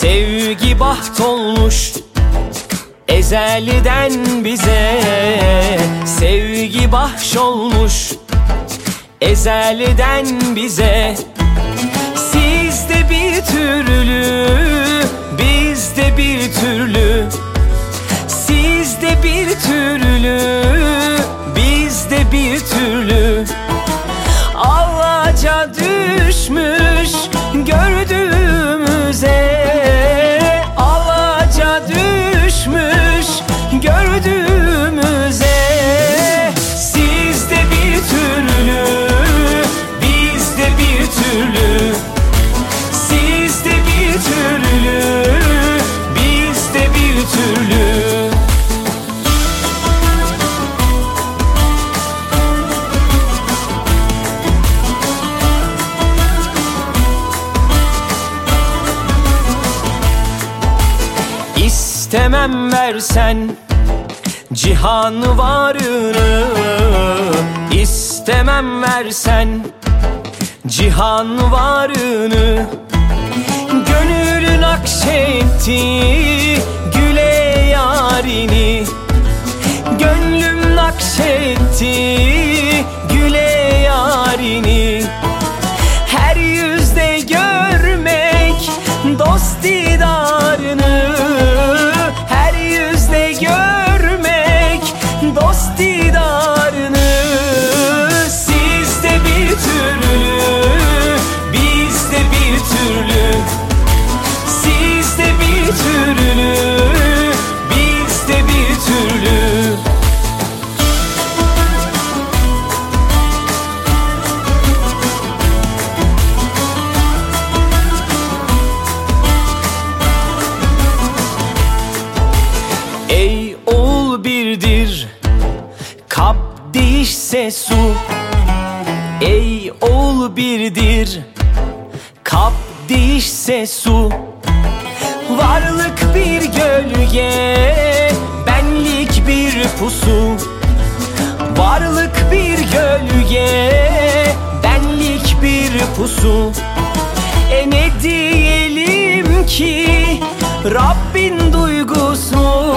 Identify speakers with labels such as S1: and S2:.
S1: Sevgi baht olmuş Ezelden bize. Sevgi bahş olmuş Ezelden bize. Sizde bir türlü Bizde bir türlü. Sizde bir türlü Bizde bir türlü. Ağaca düşmüş İstemem versen cihan varını İstemem versen cihan varını Gönlün akşetti birdir Kap değişse su. Ey oğul birdir Kap değişse su. Varlık bir gölge Benlik bir pusu. Varlık bir gölge Benlik bir pusu. E ne diyelim ki Rabbin duygusu